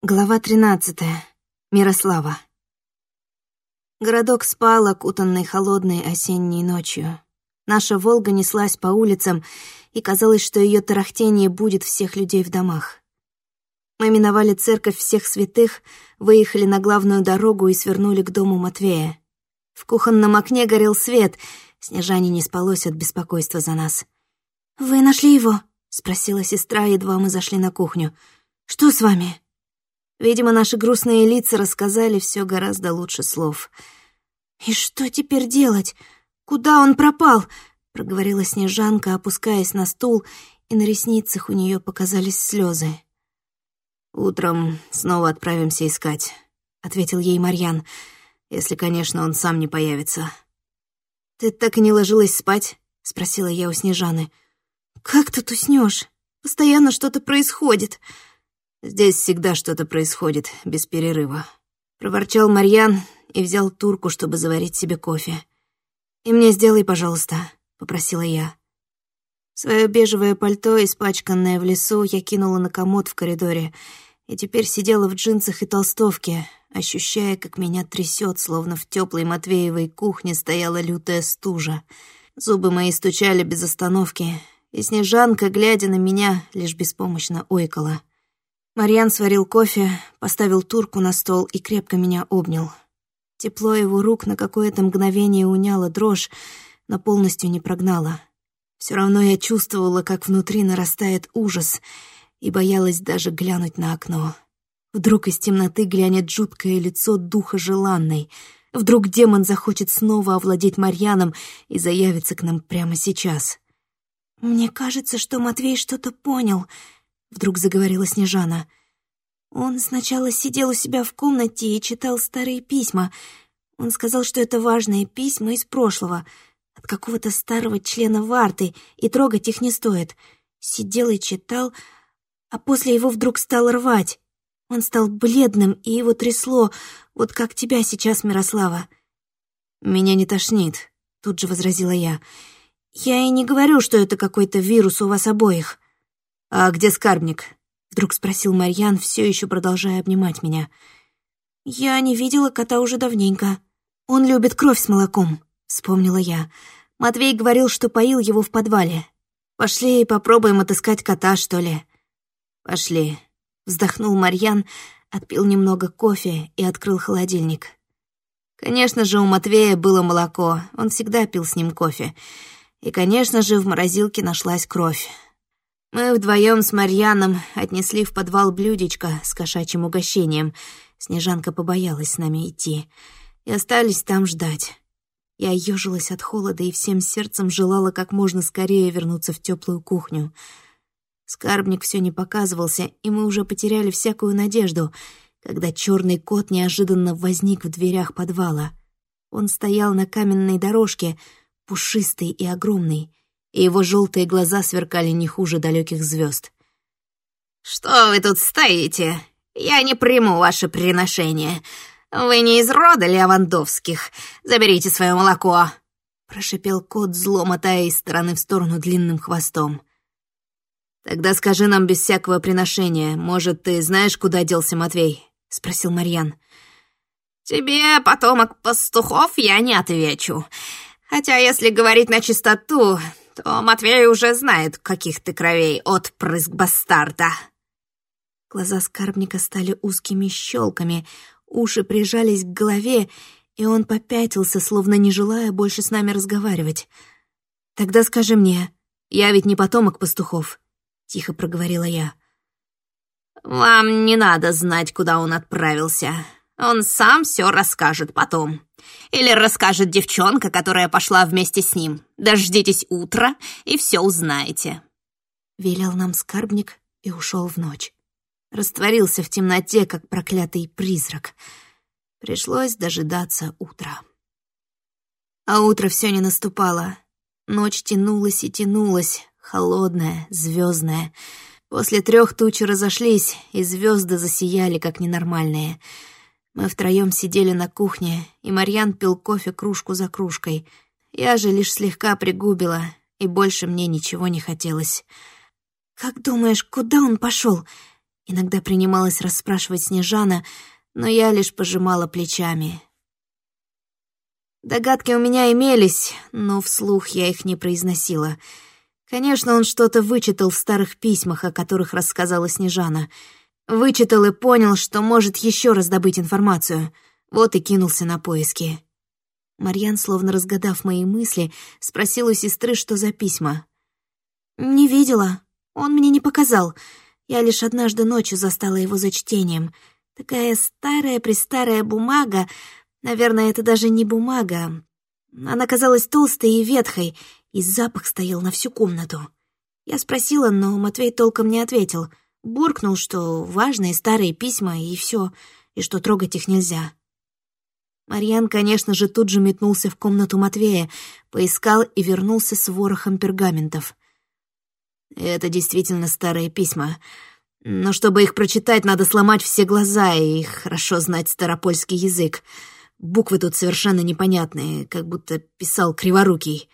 Глава 13. Мирослава. Городок спал, окутанный холодной осенней ночью. Наша «Волга» неслась по улицам, и казалось, что ее тарахтение будет всех людей в домах. Мы миновали церковь всех святых, выехали на главную дорогу и свернули к дому Матвея. В кухонном окне горел свет, Снежане не спалось от беспокойства за нас. «Вы нашли его?» — спросила сестра, едва мы зашли на кухню. «Что с вами?» Видимо, наши грустные лица рассказали все гораздо лучше слов. «И что теперь делать? Куда он пропал?» — проговорила Снежанка, опускаясь на стул, и на ресницах у нее показались слезы. «Утром снова отправимся искать», — ответил ей Марьян, «если, конечно, он сам не появится». «Ты так и не ложилась спать?» — спросила я у Снежаны. «Как тут уснешь? Постоянно что-то происходит». Здесь всегда что-то происходит, без перерыва. Проворчал Марьян и взял турку, чтобы заварить себе кофе. «И мне сделай, пожалуйста», — попросила я. Своё бежевое пальто, испачканное в лесу, я кинула на комод в коридоре и теперь сидела в джинсах и толстовке, ощущая, как меня трясет, словно в теплой Матвеевой кухне стояла лютая стужа. Зубы мои стучали без остановки, и Снежанка, глядя на меня, лишь беспомощно ойкала. Марьян сварил кофе, поставил турку на стол и крепко меня обнял. Тепло его рук на какое-то мгновение уняло дрожь, но полностью не прогнало. Все равно я чувствовала, как внутри нарастает ужас, и боялась даже глянуть на окно. Вдруг из темноты глянет жуткое лицо духа желанной. Вдруг демон захочет снова овладеть Марьяном и заявится к нам прямо сейчас. «Мне кажется, что Матвей что-то понял», — вдруг заговорила Снежана. «Он сначала сидел у себя в комнате и читал старые письма. Он сказал, что это важные письма из прошлого, от какого-то старого члена Варты, и трогать их не стоит. Сидел и читал, а после его вдруг стал рвать. Он стал бледным, и его трясло, вот как тебя сейчас, Мирослава». «Меня не тошнит», — тут же возразила я. «Я и не говорю, что это какой-то вирус у вас обоих». «А где скарбник?» — вдруг спросил Марьян, все еще продолжая обнимать меня. «Я не видела кота уже давненько. Он любит кровь с молоком», — вспомнила я. Матвей говорил, что поил его в подвале. «Пошли и попробуем отыскать кота, что ли». «Пошли», — вздохнул Марьян, отпил немного кофе и открыл холодильник. Конечно же, у Матвея было молоко, он всегда пил с ним кофе. И, конечно же, в морозилке нашлась кровь. Мы вдвоем с Марьяном отнесли в подвал блюдечко с кошачьим угощением. Снежанка побоялась с нами идти. И остались там ждать. Я ежилась от холода и всем сердцем желала как можно скорее вернуться в теплую кухню. Скарбник все не показывался, и мы уже потеряли всякую надежду, когда черный кот неожиданно возник в дверях подвала. Он стоял на каменной дорожке, пушистый и огромный, и его желтые глаза сверкали не хуже далеких звезд. «Что вы тут стоите? Я не приму ваше приношение. Вы не из рода Леовандовских. Заберите свое молоко!» Прошипел кот, зло мотая из стороны в сторону длинным хвостом. «Тогда скажи нам без всякого приношения. Может, ты знаешь, куда делся Матвей?» — спросил Марьян. «Тебе, потомок пастухов, я не отвечу. Хотя, если говорить на чистоту, то Матвей уже знает, каких ты кровей отпрыск бастарда». Глаза скарбника стали узкими щелками, уши прижались к голове, и он попятился, словно не желая больше с нами разговаривать. «Тогда скажи мне, я ведь не потомок пастухов», — тихо проговорила я. «Вам не надо знать, куда он отправился. Он сам все расскажет потом. Или расскажет девчонка, которая пошла вместе с ним. Дождитесь утра и все узнаете». Велел нам скарбник и ушел в ночь. Растворился в темноте, как проклятый призрак. Пришлось дожидаться утра. А утро все не наступало. Ночь тянулась и тянулась, холодная, звездная. После трех тучи разошлись, и звезды засияли, как ненормальные — мы втроем сидели на кухне, и Марьян пил кофе кружку за кружкой. Я же лишь слегка пригубила, и больше мне ничего не хотелось. «Как думаешь, куда он пошел? Иногда принималась расспрашивать Снежана, но я лишь пожимала плечами. Догадки у меня имелись, но вслух я их не произносила. Конечно, он что-то вычитал в старых письмах, о которых рассказала Снежана. Вычитал и понял, что может еще раз добыть информацию. Вот и кинулся на поиски. Марьян, словно разгадав мои мысли, спросил у сестры, что за письма. «Не видела. Он мне не показал. Я лишь однажды ночью застала его за чтением. Такая старая-престарая бумага. Наверное, это даже не бумага. Она казалась толстой и ветхой, и запах стоял на всю комнату. Я спросила, но Матвей толком не ответил. Буркнул, что важные старые письма, и все, и что трогать их нельзя. Марьян, конечно же, тут же метнулся в комнату Матвея, поискал и вернулся с ворохом пергаментов. Это действительно старые письма. Но чтобы их прочитать, надо сломать все глаза и хорошо знать старопольский язык. Буквы тут совершенно непонятные, как будто писал криворукий.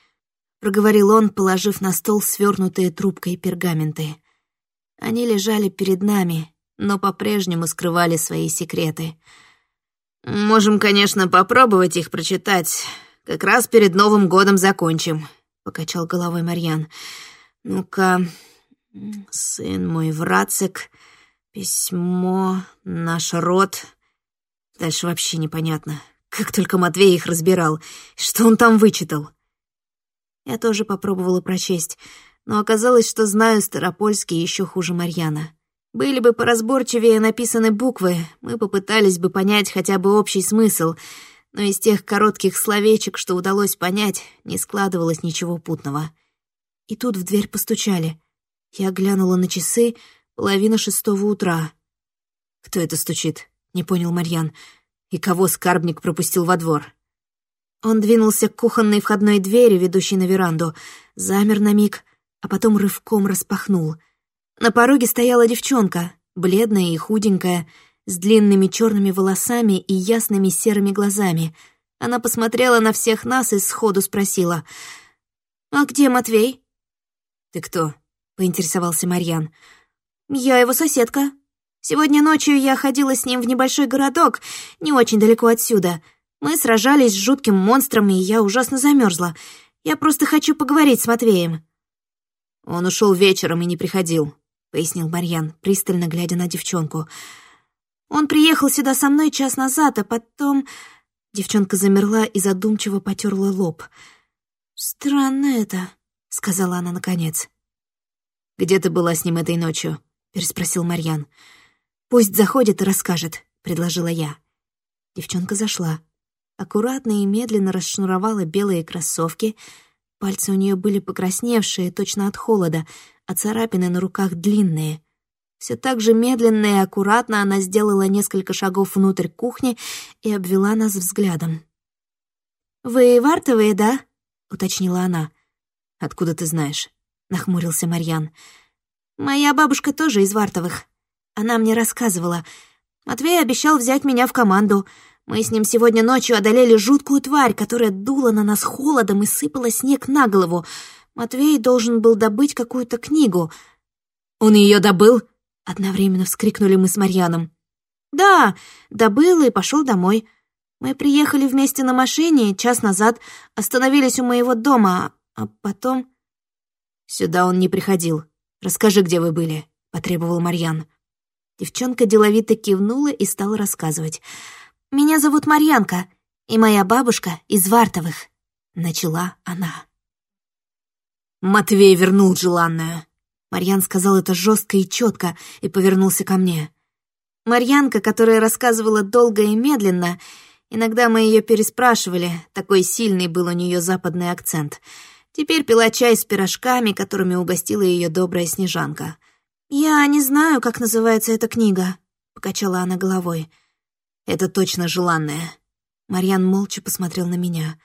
Проговорил он, положив на стол свернутые трубкой пергаменты. Они лежали перед нами, но по-прежнему скрывали свои секреты — «Можем, конечно, попробовать их прочитать. Как раз перед Новым годом закончим», — покачал головой Марьян. «Ну-ка, сын мой Врацик, письмо, наш род...» Дальше вообще непонятно. Как только Матвей их разбирал. Что он там вычитал? Я тоже попробовала прочесть, но оказалось, что знаю старопольский еще хуже Марьяна. Были бы поразборчивее написаны буквы, мы попытались бы понять хотя бы общий смысл, но из тех коротких словечек, что удалось понять, не складывалось ничего путного. И тут в дверь постучали. Я глянула на часы, половина шестого утра. «Кто это стучит?» — не понял Марьян. «И кого скарбник пропустил во двор?» Он двинулся к кухонной входной двери, ведущей на веранду, замер на миг, а потом рывком распахнул — на пороге стояла девчонка, бледная и худенькая, с длинными черными волосами и ясными серыми глазами. Она посмотрела на всех нас и сходу спросила. «А где Матвей?» «Ты кто?» — поинтересовался Марьян. «Я его соседка. Сегодня ночью я ходила с ним в небольшой городок, не очень далеко отсюда. Мы сражались с жутким монстром, и я ужасно замерзла. Я просто хочу поговорить с Матвеем». «Он ушел вечером и не приходил», пояснил Марьян, пристально глядя на девчонку. «Он приехал сюда со мной час назад, а потом...» Девчонка замерла и задумчиво потерла лоб. «Странно это», — сказала она наконец. «Где ты была с ним этой ночью?» — переспросил Марьян. «Пусть заходит и расскажет», — предложила я. Девчонка зашла. Аккуратно и медленно расшнуровала белые кроссовки. Пальцы у нее были покрасневшие, точно от холода, а царапины на руках длинные. Все так же медленно и аккуратно она сделала несколько шагов внутрь кухни и обвела нас взглядом. «Вы вартовые, да?» — уточнила она. «Откуда ты знаешь?» — нахмурился Марьян. «Моя бабушка тоже из Вартовых. Она мне рассказывала. Матвей обещал взять меня в команду. Мы с ним сегодня ночью одолели жуткую тварь, которая дула на нас холодом и сыпала снег на голову. Матвей должен был добыть какую-то книгу. «Он ее добыл?» — одновременно вскрикнули мы с Марьяном. «Да, добыл и пошел домой. Мы приехали вместе на машине час назад, остановились у моего дома, а потом...» «Сюда он не приходил. Расскажи, где вы были», — потребовал Марьян. Девчонка деловито кивнула и стала рассказывать. «Меня зовут Марьянка, и моя бабушка из Вартовых», — начала она. «Матвей вернул желанное!» Марьян сказал это жестко и четко и повернулся ко мне. Марьянка, которая рассказывала долго и медленно, иногда мы ее переспрашивали, такой сильный был у нее западный акцент. Теперь пила чай с пирожками, которыми угостила ее добрая снежанка. «Я не знаю, как называется эта книга», — покачала она головой. «Это точно желанное». Марьян молча посмотрел на меня.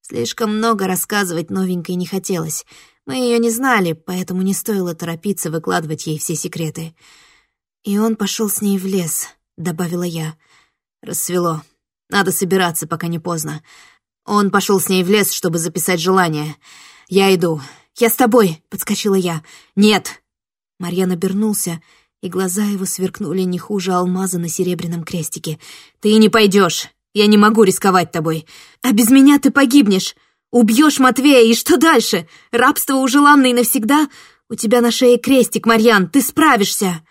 Слишком много рассказывать новенькой не хотелось — мы ее не знали, поэтому не стоило торопиться выкладывать ей все секреты. И он пошел с ней в лес, добавила я. Рассвело. Надо собираться, пока не поздно. Он пошел с ней в лес, чтобы записать желание. Я иду. Я с тобой, подскочила я. Нет. Марьян обернулся, и глаза его сверкнули не хуже алмаза на серебряном крестике. «Ты не пойдешь! Я не могу рисковать тобой! А без меня ты погибнешь! Убьешь Матвея, и что дальше? Рабство у желанной навсегда? У тебя на шее крестик, Марьян, ты справишься!»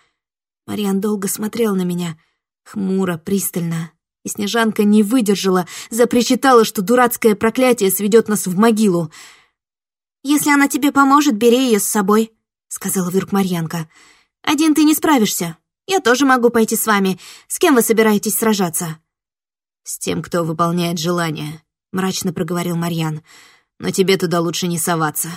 Марьян долго смотрел на меня, хмуро, пристально, и Снежанка не выдержала, запричитала, что дурацкое проклятие сведет нас в могилу. «Если она тебе поможет, бери ее с собой», — сказала вдруг Марьянка. «Один ты не справишься. Я тоже могу пойти с вами. С кем вы собираетесь сражаться?» «С тем, кто выполняет желание», — мрачно проговорил Марьян. «Но тебе туда лучше не соваться».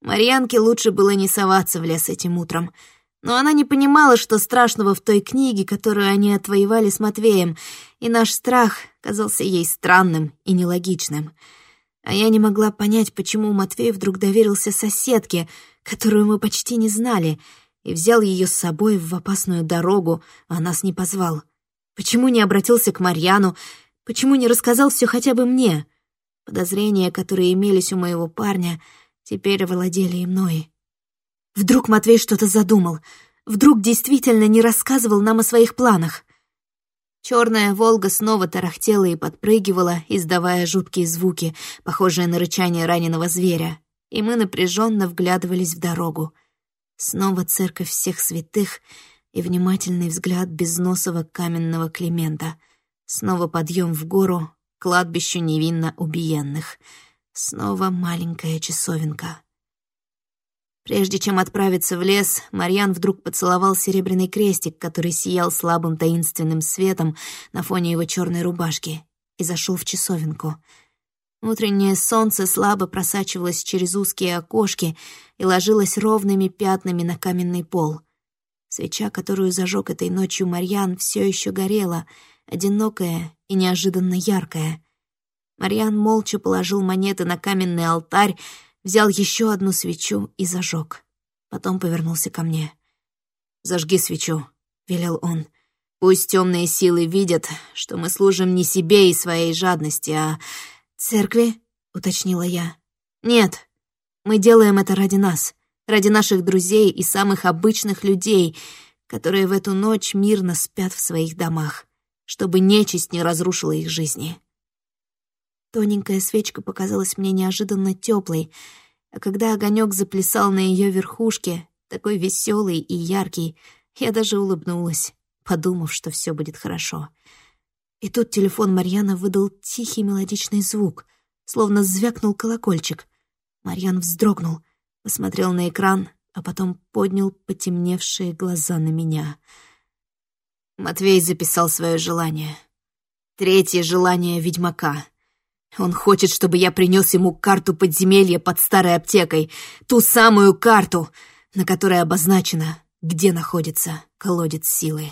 Марьянке лучше было не соваться в лес этим утром — но она не понимала, что страшного в той книге, которую они отвоевали с Матвеем, и наш страх казался ей странным и нелогичным. А я не могла понять, почему Матвей вдруг доверился соседке, которую мы почти не знали, и взял ее с собой в опасную дорогу, а нас не позвал. Почему не обратился к Марьяну, почему не рассказал все хотя бы мне? Подозрения, которые имелись у моего парня, теперь овладели и мной. Вдруг Матвей что-то задумал. Вдруг действительно не рассказывал нам о своих планах. Черная «Волга» снова тарахтела и подпрыгивала, издавая жуткие звуки, похожие на рычание раненого зверя, и мы напряженно вглядывались в дорогу. Снова церковь всех святых и внимательный взгляд безносого каменного Климента. Снова подъем в гору, кладбищу невинно убиенных. Снова маленькая часовенка. Прежде чем отправиться в лес, Марьян вдруг поцеловал серебряный крестик, который сиял слабым таинственным светом на фоне его черной рубашки, и зашел в часовенку. Утреннее солнце слабо просачивалось через узкие окошки и ложилось ровными пятнами на каменный пол. Свеча, которую зажег этой ночью Марьян, все еще горела, одинокая и неожиданно яркая. Марьян молча положил монеты на каменный алтарь, взял еще одну свечу и зажег. Потом повернулся ко мне. «Зажги свечу», — велел он. «Пусть темные силы видят, что мы служим не себе и своей жадности, а церкви», — уточнила я. «Нет, мы делаем это ради нас, ради наших друзей и самых обычных людей, которые в эту ночь мирно спят в своих домах, чтобы нечисть не разрушила их жизни». Тоненькая свечка показалась мне неожиданно теплой, а когда огонек заплясал на ее верхушке, такой веселый и яркий, я даже улыбнулась, подумав, что все будет хорошо. И тут телефон Марьяна выдал тихий мелодичный звук, словно звякнул колокольчик. Марьян вздрогнул, посмотрел на экран, а потом поднял потемневшие глаза на меня. Матвей записал свое желание. Третье желание ведьмака — он хочет, чтобы я принес ему карту подземелья под старой аптекой, ту самую карту, на которой обозначено, где находится колодец силы.